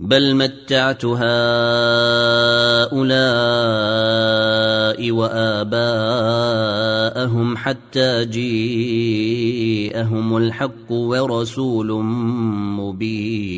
بل متعت هؤلاء وآباءهم حتى جيءهم الحق ورسول مبين.